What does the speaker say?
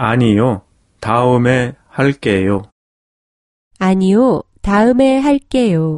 아니요, 다음에 할게요. 아니요, 다음에 할게요.